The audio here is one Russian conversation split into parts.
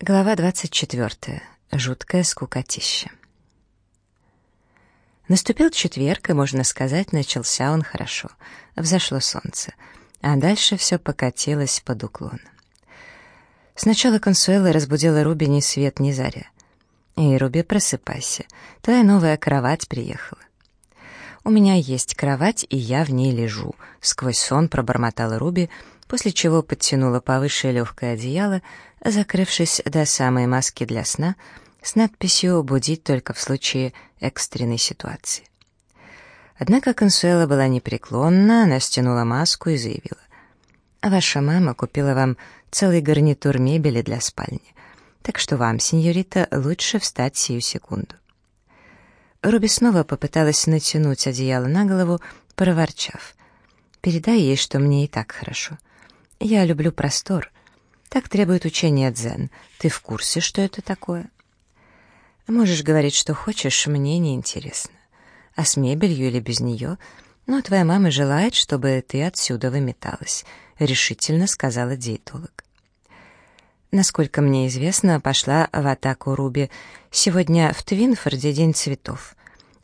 Глава 24. Жуткая скукотища. Наступил четверг, и, можно сказать, начался он хорошо. Взошло солнце, а дальше все покатилось под уклон. Сначала Консуэла разбудила Руби ни свет ни заря. «Эй, Руби, просыпайся, твоя новая кровать приехала». «У меня есть кровать, и я в ней лежу», — сквозь сон пробормотала Руби, после чего подтянула повыше легкое одеяло, закрывшись до самой маски для сна, с надписью «Будить только в случае экстренной ситуации». Однако Консуэла была непреклонна, она стянула маску и заявила. «Ваша мама купила вам целый гарнитур мебели для спальни, так что вам, сеньорита, лучше встать сию секунду». Руби снова попыталась натянуть одеяло на голову, проворчав. «Передай ей, что мне и так хорошо. Я люблю простор. Так требует учение дзен. Ты в курсе, что это такое? Можешь говорить, что хочешь, мне не интересно. А с мебелью или без нее? Но твоя мама желает, чтобы ты отсюда выметалась, решительно сказала диетолог. Насколько мне известно, пошла в атаку Руби. Сегодня в Твинфорде день цветов.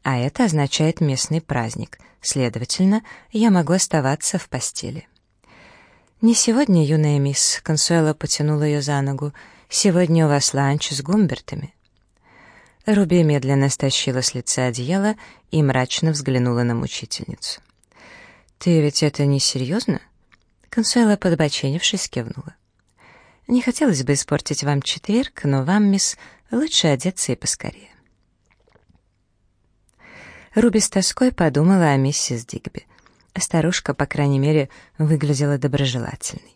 А это означает местный праздник. Следовательно, я могу оставаться в постели. «Не сегодня, юная мисс», — Консуэла потянула ее за ногу. «Сегодня у вас ланч с гумбертами». Руби медленно стащила с лица одеяло и мрачно взглянула на мучительницу. «Ты ведь это не серьезно?» Консуэла, подбоченившись, кивнула. «Не хотелось бы испортить вам четверг, но вам, мисс, лучше одеться и поскорее». Руби с тоской подумала о миссис Дигби. Старушка, по крайней мере, выглядела доброжелательной.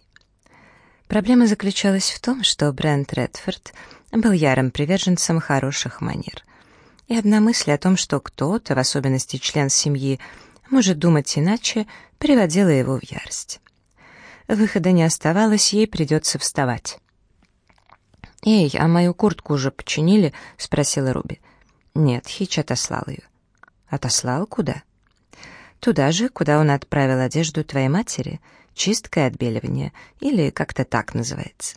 Проблема заключалась в том, что Брент Редфорд был ярым приверженцем хороших манер. И одна мысль о том, что кто-то, в особенности член семьи, может думать иначе, приводила его в ярость. Выхода не оставалось, ей придется вставать. «Эй, а мою куртку уже починили?» — спросила Руби. «Нет, Хич отослал ее». «Отослал куда?» Туда же, куда он отправил одежду твоей матери, чистка и отбеливание, или как-то так называется.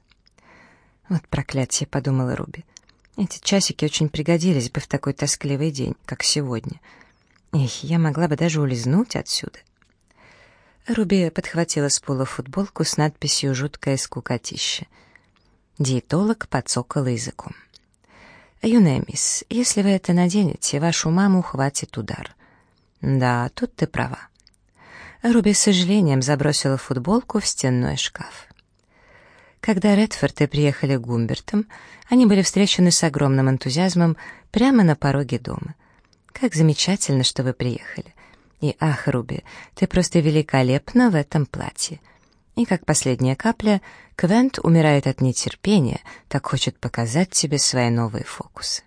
Вот проклятие, подумала Руби. Эти часики очень пригодились бы в такой тоскливый день, как сегодня. Эх, я могла бы даже улизнуть отсюда. Руби подхватила с пола футболку с надписью «Жуткое скукотище». Диетолог подсокала языком. «Юная мисс, если вы это наденете, вашу маму хватит удар. Да, тут ты права. Руби с сожалением забросила футболку в стенной шкаф. Когда Редфорды приехали к Гумбертам, они были встречены с огромным энтузиазмом прямо на пороге дома. «Как замечательно, что вы приехали!» И «Ах, Руби, ты просто великолепна в этом платье!» И как последняя капля, Квент умирает от нетерпения, так хочет показать тебе свои новые фокусы.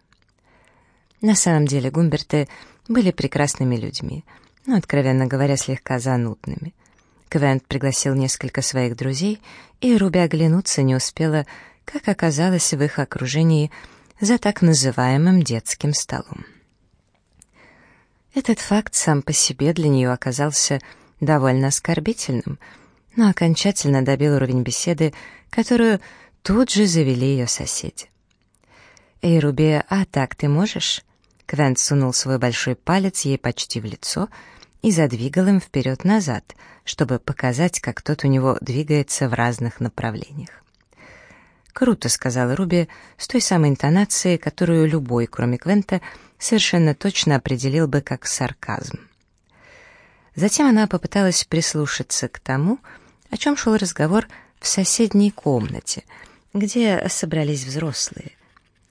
На самом деле Гумберты были прекрасными людьми, но, откровенно говоря, слегка занудными. Квент пригласил несколько своих друзей, и Руби оглянуться не успела, как оказалось в их окружении за так называемым детским столом. Этот факт сам по себе для нее оказался довольно оскорбительным, но окончательно добил уровень беседы, которую тут же завели ее соседи. «Эй, Руби, а так ты можешь?» Квент сунул свой большой палец ей почти в лицо и задвигал им вперед-назад, чтобы показать, как тот у него двигается в разных направлениях. «Круто», — сказала Руби, с той самой интонацией, которую любой, кроме Квента, совершенно точно определил бы как сарказм. Затем она попыталась прислушаться к тому, о чем шел разговор в соседней комнате, где собрались взрослые.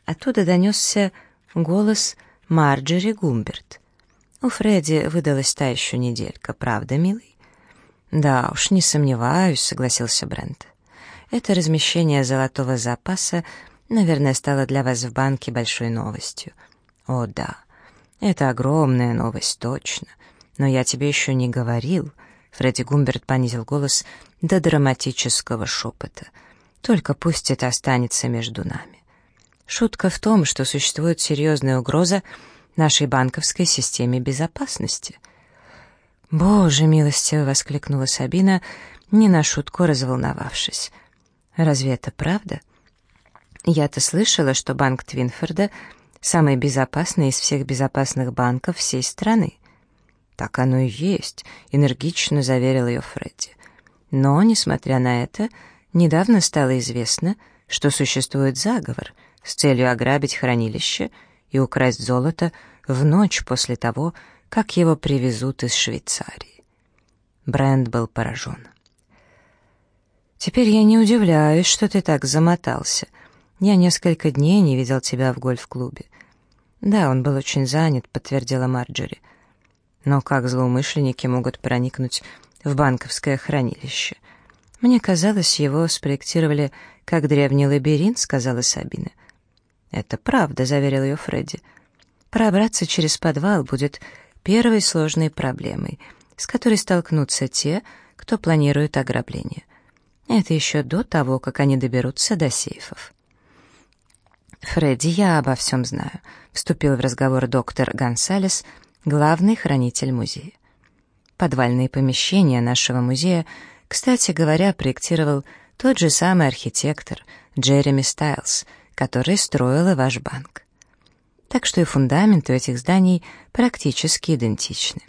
Оттуда донесся голос Марджери Гумберт. У Фредди выдалась та еще неделька, правда, милый? Да уж, не сомневаюсь, согласился Брент. Это размещение золотого запаса, наверное, стало для вас в банке большой новостью. О, да, это огромная новость, точно. Но я тебе еще не говорил. Фредди Гумберт понизил голос до драматического шепота. Только пусть это останется между нами. Шутка в том, что существует серьезная угроза нашей банковской системе безопасности. «Боже милостиво!» — воскликнула Сабина, не на шутку разволновавшись. «Разве это правда?» Я-то слышала, что банк Твинфорда самый безопасный из всех безопасных банков всей страны. Так оно и есть, энергично заверил ее Фредди. Но, несмотря на это, недавно стало известно, что существует заговор с целью ограбить хранилище и украсть золото в ночь после того, как его привезут из Швейцарии. Брент был поражен. «Теперь я не удивляюсь, что ты так замотался. Я несколько дней не видел тебя в гольф-клубе». «Да, он был очень занят», — подтвердила Марджери. «Но как злоумышленники могут проникнуть в банковское хранилище?» «Мне казалось, его спроектировали как древний лабиринт», — сказала Сабина. «Это правда», — заверил ее Фредди. «Пробраться через подвал будет первой сложной проблемой, с которой столкнутся те, кто планирует ограбление. Это еще до того, как они доберутся до сейфов. «Фредди, я обо всем знаю», — вступил в разговор доктор Гонсалес, главный хранитель музея. Подвальные помещения нашего музея, кстати говоря, проектировал тот же самый архитектор Джереми Стайлс, который строил и ваш банк. Так что и фундаменты этих зданий практически идентичны.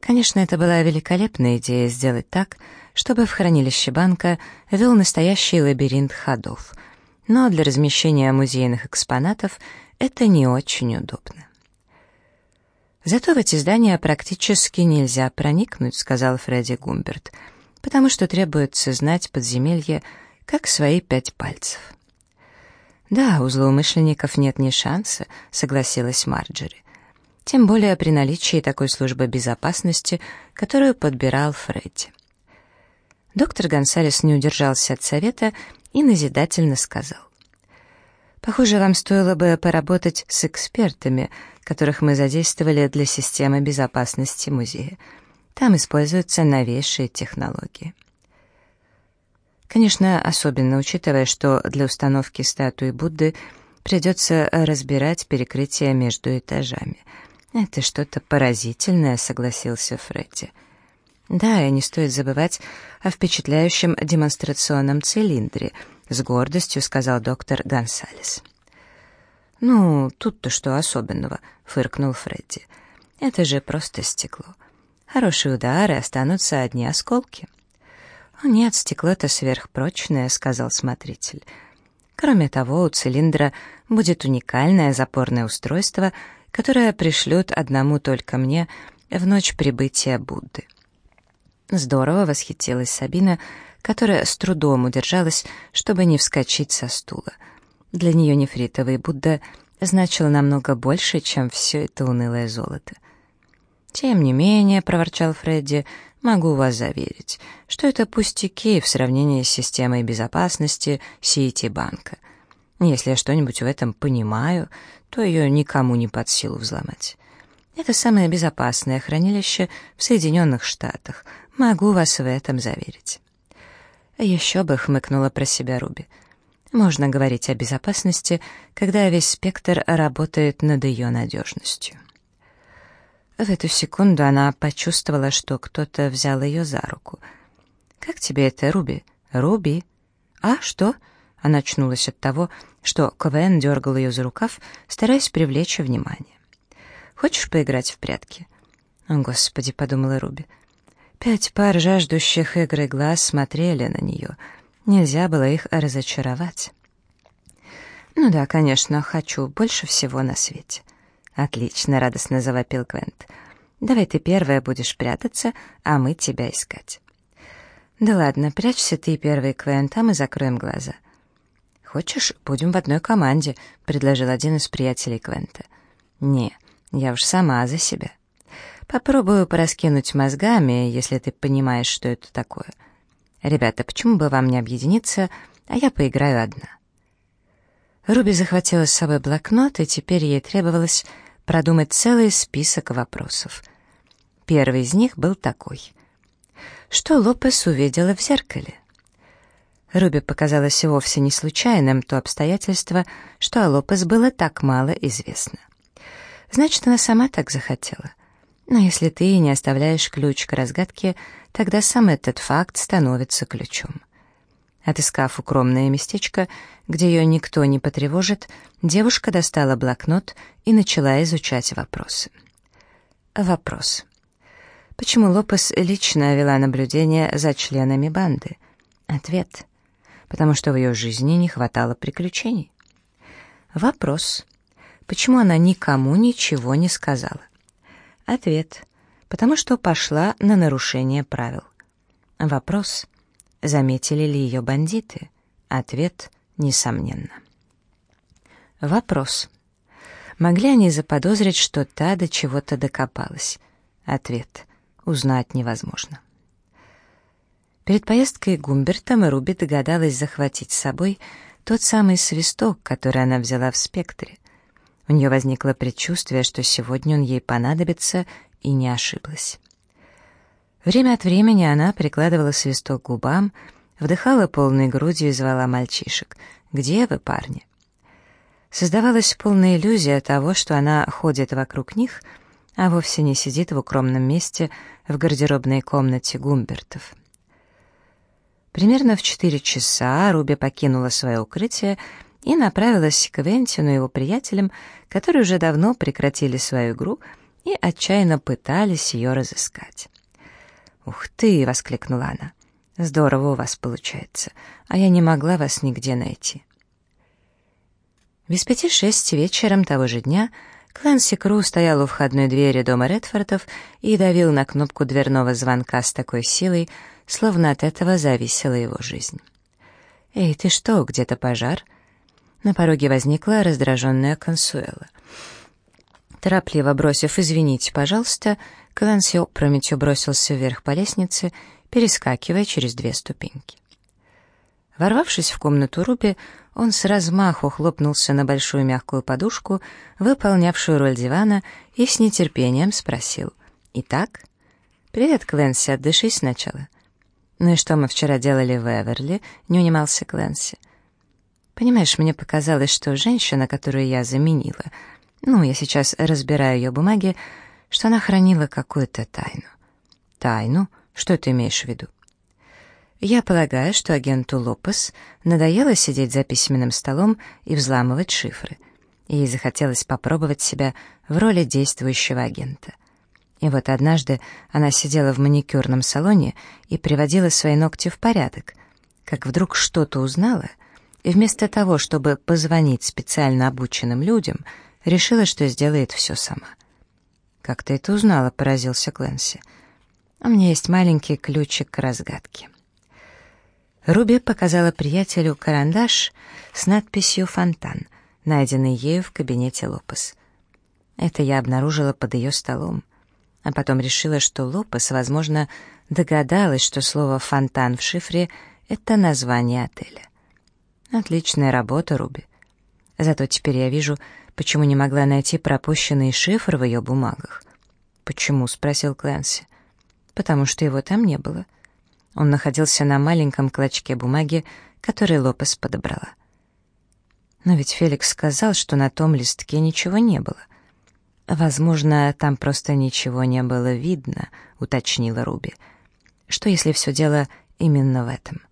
Конечно, это была великолепная идея сделать так, чтобы в хранилище банка вел настоящий лабиринт ходов, но для размещения музейных экспонатов это не очень удобно. «Зато в эти здания практически нельзя проникнуть», — сказал Фредди Гумберт, «потому что требуется знать подземелье как свои пять пальцев». «Да, у злоумышленников нет ни шанса», — согласилась Марджери. «Тем более при наличии такой службы безопасности, которую подбирал Фредди». Доктор Гонсалес не удержался от совета и назидательно сказал. «Похоже, вам стоило бы поработать с экспертами, которых мы задействовали для системы безопасности музея. Там используются новейшие технологии». Конечно, особенно учитывая, что для установки статуи Будды придется разбирать перекрытие между этажами. «Это что-то поразительное», — согласился Фредди. Да, и не стоит забывать о впечатляющем демонстрационном цилиндре, с гордостью сказал доктор Гонсалес. «Ну, тут-то что особенного?» — фыркнул Фредди. «Это же просто стекло. Хорошие удары, останутся одни осколки». «О, нет, стекло-то сверхпрочное», — сказал смотритель. «Кроме того, у цилиндра будет уникальное запорное устройство, которое пришлют одному только мне в ночь прибытия Будды». Здорово восхитилась Сабина, которая с трудом удержалась, чтобы не вскочить со стула. Для нее нефритовый Будда значил намного больше, чем все это унылое золото. «Тем не менее», — проворчал Фредди, — «могу вас заверить, что это пустяки в сравнении с системой безопасности Сити-банка. Если я что-нибудь в этом понимаю, то ее никому не под силу взломать. Это самое безопасное хранилище в Соединенных Штатах — Могу вас в этом заверить. Еще бы хмыкнула про себя Руби. Можно говорить о безопасности, когда весь спектр работает над ее надежностью. В эту секунду она почувствовала, что кто-то взял ее за руку. «Как тебе это, Руби?» «Руби?» «А, что?» Она очнулась от того, что КВН дергал ее за рукав, стараясь привлечь внимание. «Хочешь поиграть в прятки?» «О, Господи», — подумала Руби, — Пять пар жаждущих игры глаз смотрели на нее. Нельзя было их разочаровать. «Ну да, конечно, хочу, больше всего на свете». «Отлично», — радостно завопил Квент. «Давай ты первая будешь прятаться, а мы тебя искать». «Да ладно, прячься ты первый, Квент, а мы закроем глаза». «Хочешь, будем в одной команде», — предложил один из приятелей Квента. «Не, я уж сама за себя». Попробую пораскинуть мозгами, если ты понимаешь, что это такое. Ребята, почему бы вам не объединиться, а я поиграю одна?» Руби захватила с собой блокнот, и теперь ей требовалось продумать целый список вопросов. Первый из них был такой. Что Лопес увидела в зеркале? Руби показалось вовсе не случайным то обстоятельство, что о Лопес было так мало известно. Значит, она сама так захотела. Но если ты не оставляешь ключ к разгадке, тогда сам этот факт становится ключом. Отыскав укромное местечко, где ее никто не потревожит, девушка достала блокнот и начала изучать вопросы. Вопрос. Почему Лопес лично вела наблюдение за членами банды? Ответ. Потому что в ее жизни не хватало приключений. Вопрос. Почему она никому ничего не сказала? Ответ. Потому что пошла на нарушение правил. Вопрос. Заметили ли ее бандиты? Ответ — несомненно. Вопрос. Могли они заподозрить, что та до чего-то докопалась? Ответ. Узнать невозможно. Перед поездкой Гумбертом Руби догадалась захватить с собой тот самый свисток, который она взяла в спектре. У нее возникло предчувствие, что сегодня он ей понадобится, и не ошиблась. Время от времени она прикладывала свисток к губам, вдыхала полной грудью и звала мальчишек. «Где вы, парни?» Создавалась полная иллюзия того, что она ходит вокруг них, а вовсе не сидит в укромном месте в гардеробной комнате Гумбертов. Примерно в четыре часа Руби покинула свое укрытие и направилась к Вентину и его приятелям, которые уже давно прекратили свою игру и отчаянно пытались ее разыскать. «Ух ты!» — воскликнула она. «Здорово у вас получается, а я не могла вас нигде найти». Без пяти шесть вечером того же дня Клэнси Кру стоял у входной двери дома Редфордов и давил на кнопку дверного звонка с такой силой, словно от этого зависела его жизнь. «Эй, ты что, где-то пожар?» На пороге возникла раздраженная Консуэла. Торопливо бросив «извините, пожалуйста», Клэнси опрометью бросился вверх по лестнице, перескакивая через две ступеньки. Ворвавшись в комнату Руби, он с размаху хлопнулся на большую мягкую подушку, выполнявшую роль дивана, и с нетерпением спросил. «Итак?» «Привет, Клэнси, отдышись сначала». «Ну и что мы вчера делали в Эверли?» — не унимался Клэнси. «Понимаешь, мне показалось, что женщина, которую я заменила, ну, я сейчас разбираю ее бумаги, что она хранила какую-то тайну. Тайну? Что ты имеешь в виду? Я полагаю, что агенту Лопес надоело сидеть за письменным столом и взламывать шифры. Ей захотелось попробовать себя в роли действующего агента. И вот однажды она сидела в маникюрном салоне и приводила свои ногти в порядок, как вдруг что-то узнала, и вместо того, чтобы позвонить специально обученным людям, решила, что сделает все сама. «Как ты это узнала?» — поразился Клэнси. «У меня есть маленький ключик к разгадке». Руби показала приятелю карандаш с надписью «Фонтан», найденный ею в кабинете Лопес. Это я обнаружила под ее столом. А потом решила, что Лопес, возможно, догадалась, что слово «фонтан» в шифре — это название отеля. Отличная работа, Руби. Зато теперь я вижу, почему не могла найти пропущенный шифр в ее бумагах. «Почему?» — спросил Клэнси. «Потому что его там не было». Он находился на маленьком клочке бумаги, который Лопес подобрала. Но ведь Феликс сказал, что на том листке ничего не было. «Возможно, там просто ничего не было видно», — уточнила Руби. «Что, если все дело именно в этом?»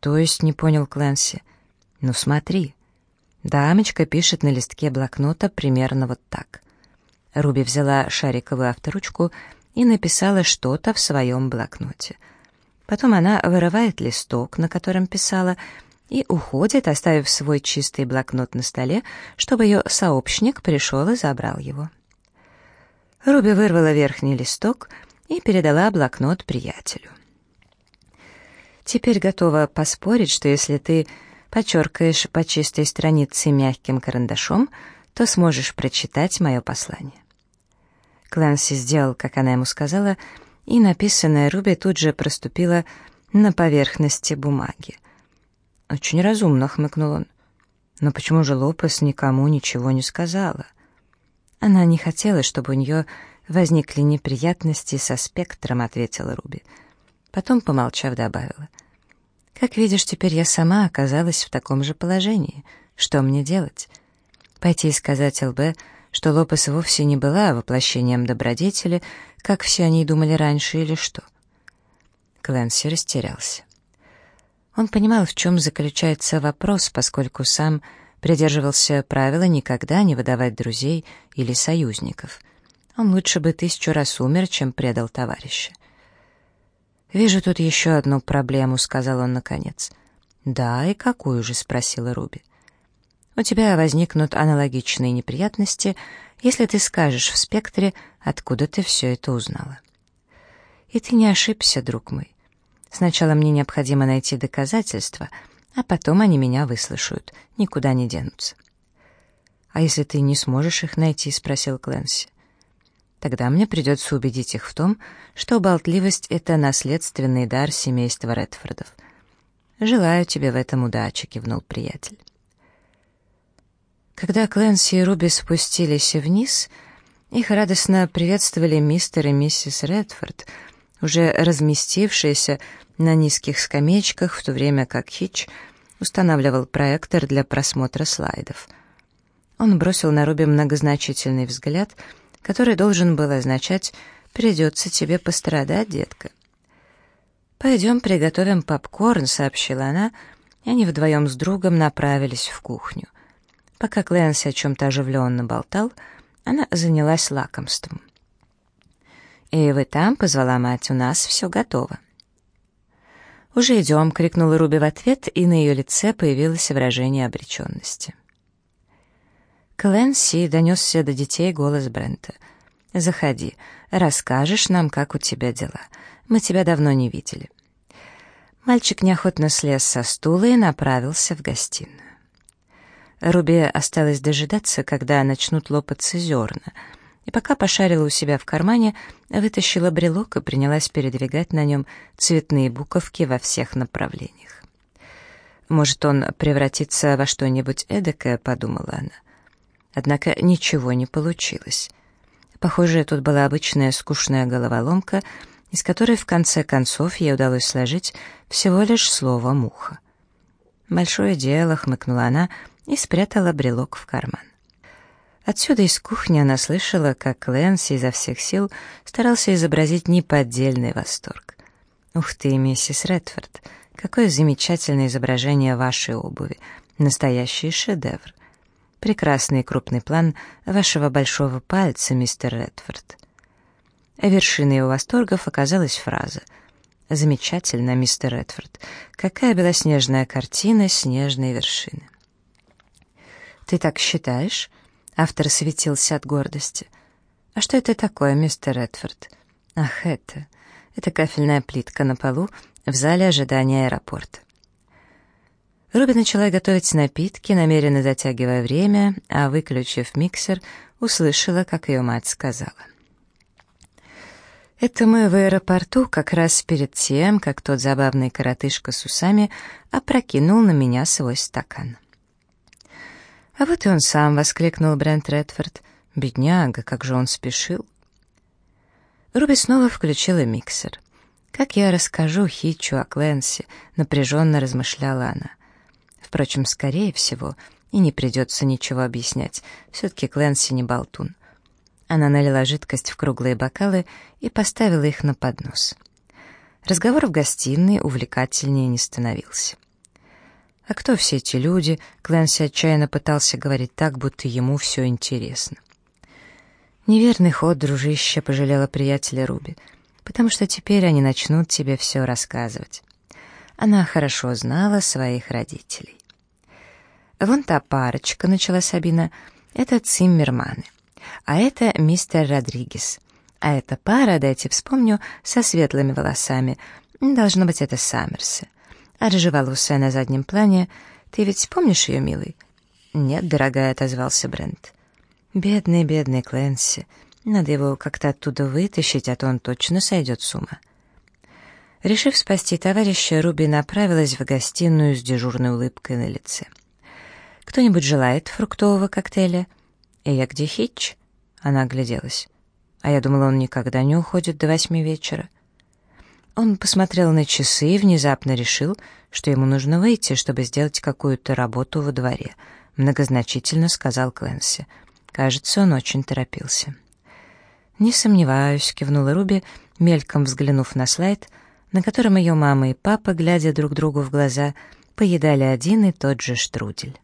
«То есть», — не понял Клэнси. «Ну смотри». Дамочка пишет на листке блокнота примерно вот так. Руби взяла шариковую авторучку и написала что-то в своем блокноте. Потом она вырывает листок, на котором писала, и уходит, оставив свой чистый блокнот на столе, чтобы ее сообщник пришел и забрал его. Руби вырвала верхний листок и передала блокнот приятелю. Теперь готова поспорить, что если ты почеркаешь по чистой странице мягким карандашом, то сможешь прочитать мое послание. Клэнси сделал, как она ему сказала, и написанное Руби тут же проступило на поверхности бумаги. «Очень разумно», — хмыкнул он. «Но почему же Лопес никому ничего не сказала?» «Она не хотела, чтобы у нее возникли неприятности со спектром», — ответила Руби. Потом, помолчав, добавила. Как видишь, теперь я сама оказалась в таком же положении. Что мне делать? Пойти и сказать ЛБ, что Лопес вовсе не была воплощением добродетели, как все они думали раньше, или что? Клэнси растерялся. Он понимал, в чем заключается вопрос, поскольку сам придерживался правила никогда не выдавать друзей или союзников. Он лучше бы тысячу раз умер, чем предал товарища. «Вижу тут еще одну проблему», — сказал он наконец. «Да, и какую же?» — спросила Руби. «У тебя возникнут аналогичные неприятности, если ты скажешь в спектре, откуда ты все это узнала». «И ты не ошибся, друг мой. Сначала мне необходимо найти доказательства, а потом они меня выслушают, никуда не денутся». «А если ты не сможешь их найти?» — спросил Клэнси. Тогда мне придется убедить их в том, что болтливость — это наследственный дар семейства Редфордов. «Желаю тебе в этом удачи», — кивнул приятель. Когда Клэнси и Руби спустились вниз, их радостно приветствовали мистер и миссис Редфорд, уже разместившиеся на низких скамеечках, в то время как Хитч устанавливал проектор для просмотра слайдов. Он бросил на Руби многозначительный взгляд — который должен был означать «придется тебе пострадать, детка». «Пойдем приготовим попкорн», — сообщила она, и они вдвоем с другом направились в кухню. Пока Клэнси о чем-то оживленно болтал, она занялась лакомством. «И вы там?» — позвала мать. «У нас все готово». «Уже идем!» — крикнула Руби в ответ, и на ее лице появилось выражение обреченности. Клэнси донесся до детей голос Брента. «Заходи, расскажешь нам, как у тебя дела. Мы тебя давно не видели». Мальчик неохотно слез со стула и направился в гостиную. Руби осталось дожидаться, когда начнут лопаться зерна, и пока пошарила у себя в кармане, вытащила брелок и принялась передвигать на нем цветные буковки во всех направлениях. «Может, он превратится во что-нибудь эдакое?» — подумала она. Однако ничего не получилось. Похоже, тут была обычная скучная головоломка, из которой в конце концов ей удалось сложить всего лишь слово «муха». «Большое дело», — хмыкнула она и спрятала брелок в карман. Отсюда из кухни она слышала, как Лэнси изо всех сил старался изобразить неподдельный восторг. «Ух ты, миссис Редфорд, какое замечательное изображение вашей обуви! Настоящий шедевр!» Прекрасный крупный план вашего большого пальца, мистер Редфорд. Вершиной его восторгов оказалась фраза «Замечательно, мистер Редфорд. Какая белоснежная картина снежной вершины». «Ты так считаешь?» Автор светился от гордости. «А что это такое, мистер Редфорд?» «Ах, это...» Это кафельная плитка на полу в зале ожидания аэропорта. Руби начала готовить напитки, намеренно затягивая время, а, выключив миксер, услышала, как ее мать сказала. «Это мы в аэропорту как раз перед тем, как тот забавный коротышка с усами опрокинул на меня свой стакан». «А вот и он сам», — воскликнул Брент Редфорд. «Бедняга, как же он спешил!» Руби снова включила миксер. «Как я расскажу Хитчу о Кленси?» — напряженно размышляла она. Впрочем, скорее всего, и не придется ничего объяснять. Все-таки Клэнси не болтун. Она налила жидкость в круглые бокалы и поставила их на поднос. Разговор в гостиной увлекательнее не становился. А кто все эти люди? Клэнси отчаянно пытался говорить так, будто ему все интересно. Неверный ход, дружище, пожалела приятеля Руби, потому что теперь они начнут тебе все рассказывать. Она хорошо знала своих родителей. «Вон та парочка», — начала Сабина, — «это Циммерманы. А это мистер Родригес. А эта пара, дайте вспомню, со светлыми волосами. Должно быть, это Саммерсы. А рыжеволосая на заднем плане... Ты ведь помнишь ее, милый?» «Нет, дорогая», — отозвался Брент. «Бедный, бедный Клэнси. Надо его как-то оттуда вытащить, а то он точно сойдет с ума». Решив спасти товарища, Руби направилась в гостиную с дежурной улыбкой на лице. «Кто-нибудь желает фруктового коктейля?» «И я где Хитч?» Она огляделась. «А я думала, он никогда не уходит до восьми вечера». Он посмотрел на часы и внезапно решил, что ему нужно выйти, чтобы сделать какую-то работу во дворе. Многозначительно сказал Кленси. Кажется, он очень торопился. «Не сомневаюсь», — кивнула Руби, мельком взглянув на слайд, на котором ее мама и папа, глядя друг другу в глаза, поедали один и тот же штрудель.